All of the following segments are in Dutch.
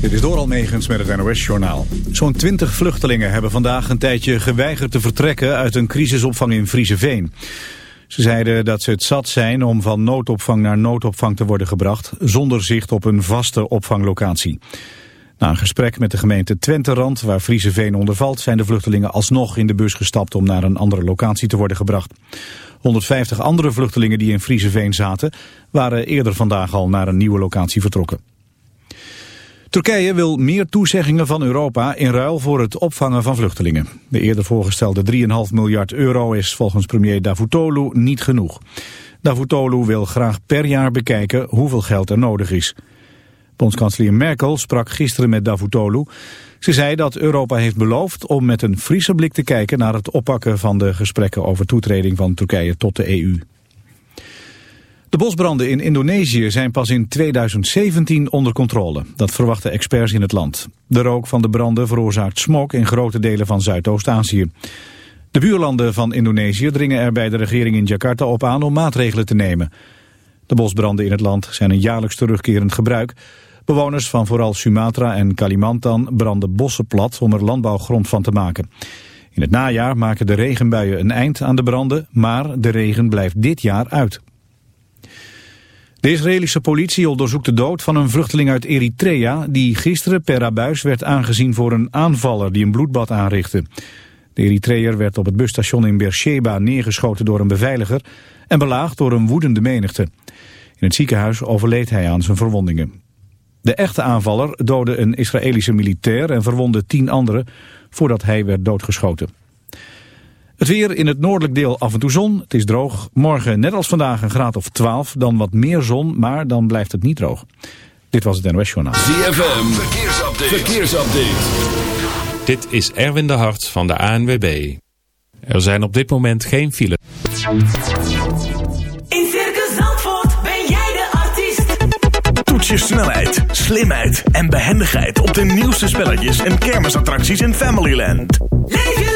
Dit is door Almegens met het NOS-journaal. Zo'n 20 vluchtelingen hebben vandaag een tijdje geweigerd te vertrekken uit een crisisopvang in Vriezenveen. Ze zeiden dat ze het zat zijn om van noodopvang naar noodopvang te worden gebracht, zonder zicht op een vaste opvanglocatie. Na een gesprek met de gemeente Twenterand, waar Vriezenveen onder valt, zijn de vluchtelingen alsnog in de bus gestapt om naar een andere locatie te worden gebracht. 150 andere vluchtelingen die in Vriezenveen zaten, waren eerder vandaag al naar een nieuwe locatie vertrokken. Turkije wil meer toezeggingen van Europa in ruil voor het opvangen van vluchtelingen. De eerder voorgestelde 3,5 miljard euro is volgens premier Davutoglu niet genoeg. Davutoglu wil graag per jaar bekijken hoeveel geld er nodig is. Bondskanselier Merkel sprak gisteren met Davutoglu. Ze zei dat Europa heeft beloofd om met een frisse blik te kijken naar het oppakken van de gesprekken over toetreding van Turkije tot de EU. De bosbranden in Indonesië zijn pas in 2017 onder controle. Dat verwachten experts in het land. De rook van de branden veroorzaakt smog in grote delen van Zuidoost-Azië. De buurlanden van Indonesië dringen er bij de regering in Jakarta op aan om maatregelen te nemen. De bosbranden in het land zijn een jaarlijks terugkerend gebruik. Bewoners van vooral Sumatra en Kalimantan branden bossen plat om er landbouwgrond van te maken. In het najaar maken de regenbuien een eind aan de branden, maar de regen blijft dit jaar uit. De Israëlische politie onderzoekt de dood van een vluchteling uit Eritrea... die gisteren per abuis werd aangezien voor een aanvaller die een bloedbad aanrichtte. De Eritreër werd op het busstation in Beersheba neergeschoten door een beveiliger... en belaagd door een woedende menigte. In het ziekenhuis overleed hij aan zijn verwondingen. De echte aanvaller doodde een Israëlische militair en verwondde tien anderen... voordat hij werd doodgeschoten. Het weer in het noordelijk deel af en toe zon. Het is droog. Morgen net als vandaag een graad of 12. Dan wat meer zon, maar dan blijft het niet droog. Dit was het NOS Journaal. ZFM. Verkeersupdate. Verkeersupdate. Dit is Erwin de Hart van de ANWB. Er zijn op dit moment geen files. In Circus Zandvoort ben jij de artiest. Toets je snelheid, slimheid en behendigheid op de nieuwste spelletjes en kermisattracties in Familyland. Leef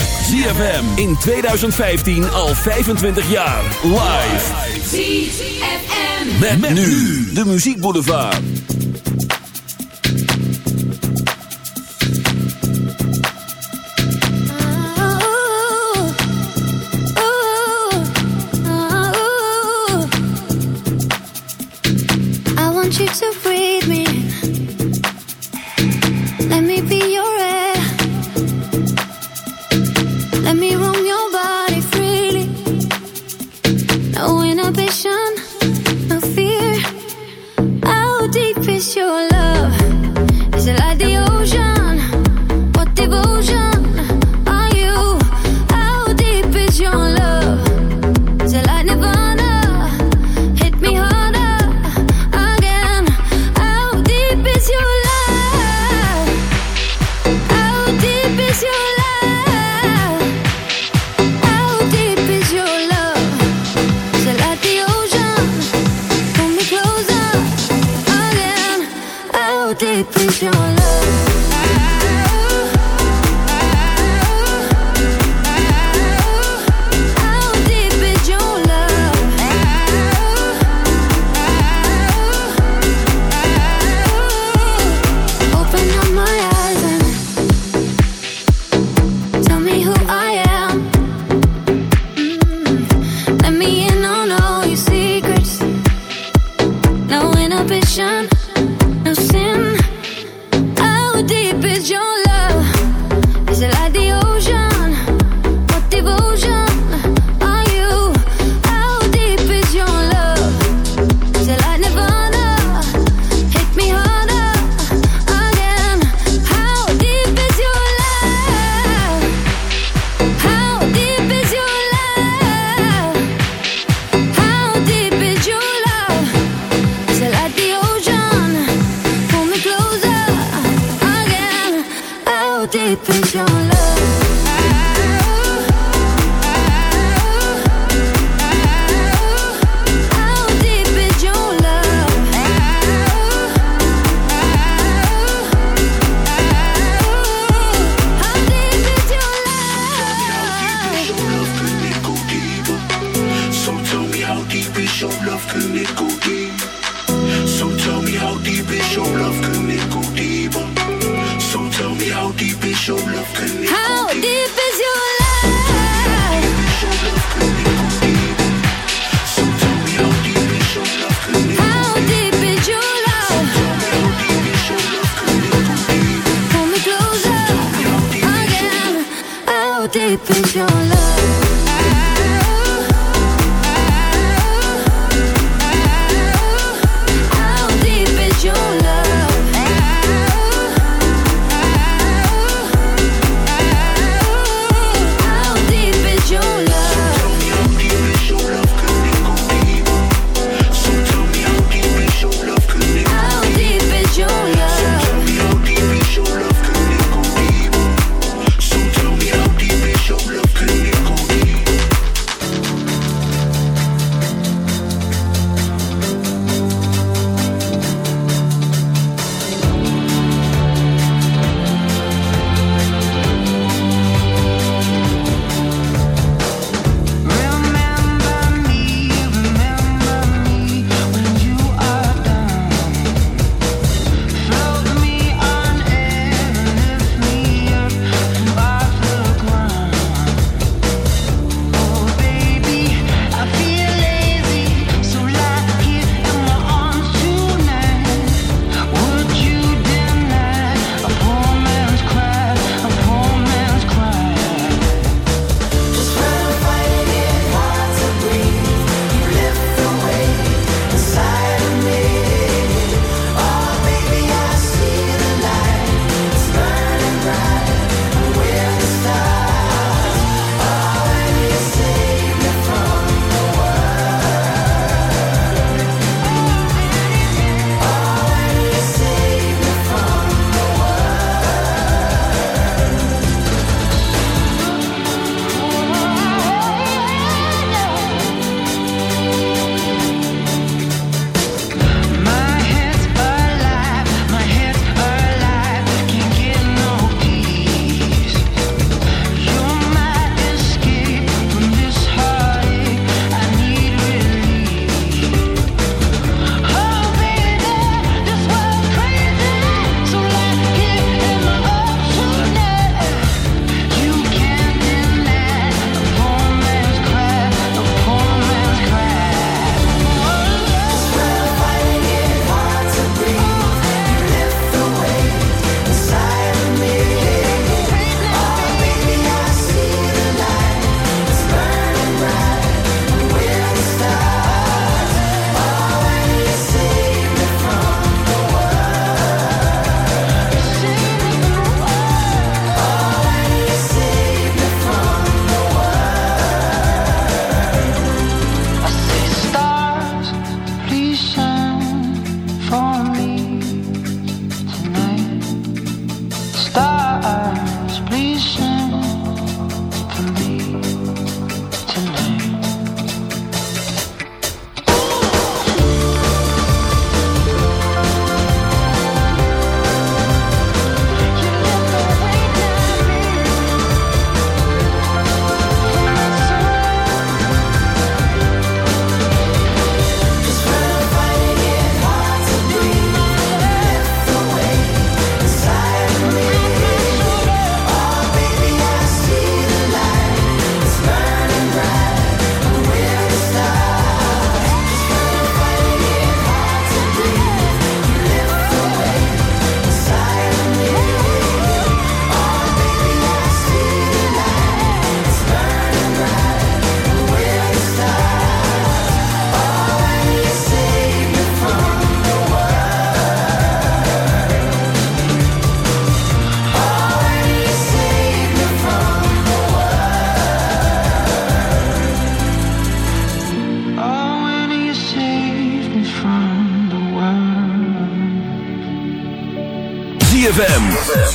ZFM in 2015 al 25 jaar. Live. ZFM. Met, met nu de Muziek Boulevard. I want you to breathe me. Let me be your Let me roam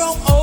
grow old.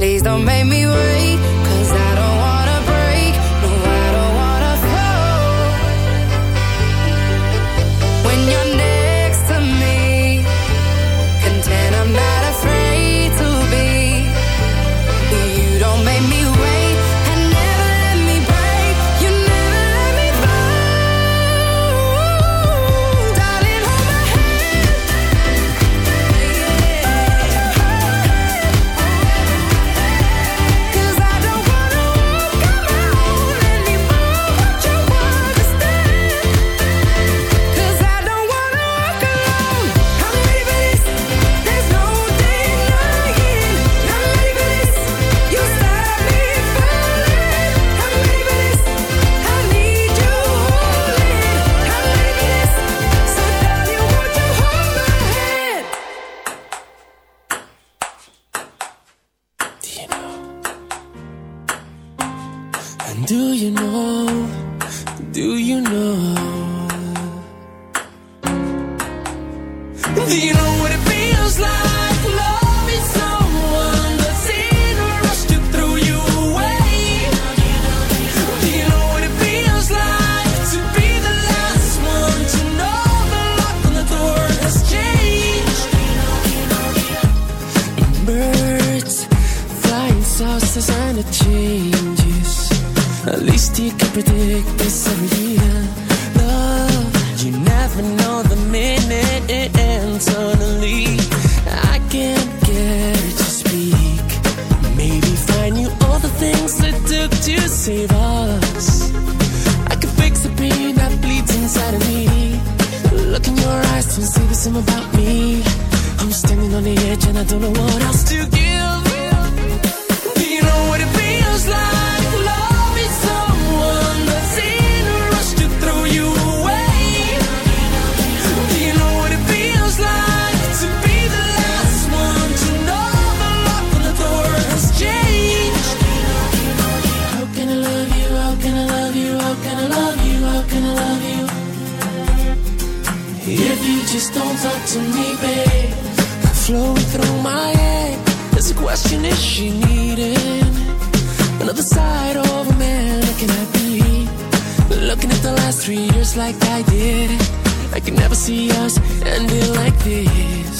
Please don't make me I don't know what else to give. Do you know what it feels like? Loving someone that's in a rush to throw you away. Do you know what it feels like to be the last one to know the lock on the door has changed? How can I love you? How can I love you? How can I love you? How can I love you? If you just don't talk to me, babe flowing through my head. There's a question: Is she needing another side of a man? Looking at me, looking at the last three years like I did. I can never see us ending like this.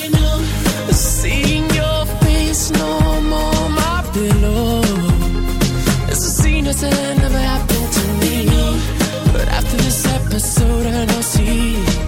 You know, seeing your face no more, my pillow. It's a scene that's never happened to me. But after this episode, I know see.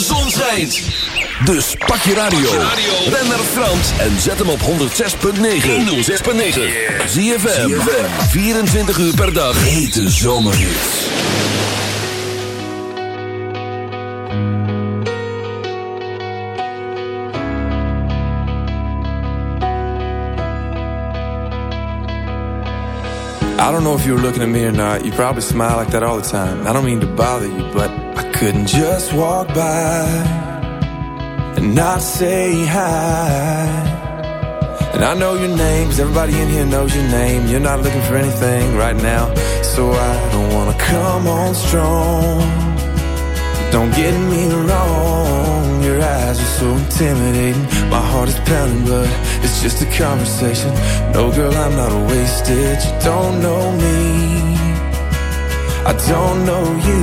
zon schijnt. Dus pak je radio. Ben naar Frans en zet hem op 106.9. 106.9. ZFM. 24 uur per dag. Hete zomerhits. I don't know if you were looking at me or not. You probably smile like that all the time. I don't mean to bother you, but I couldn't just walk by and not say hi. And I know your name, 'cause everybody in here knows your name. You're not looking for anything right now, so I don't wanna come on strong. Don't get me wrong, your eyes are so intimidating. My heart is pounding, but it's just a conversation. No, girl, I'm not a wasted. You don't know me, I don't know you,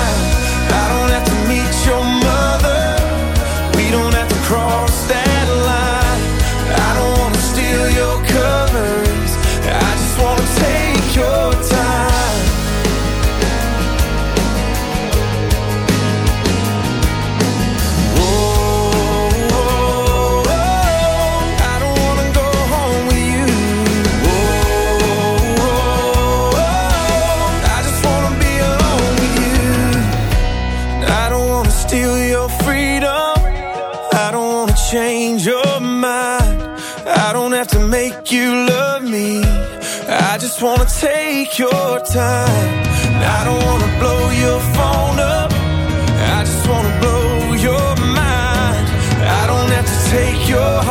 your time. And I don't wanna blow your phone up. I just wanna blow your mind. I don't have to take your heart.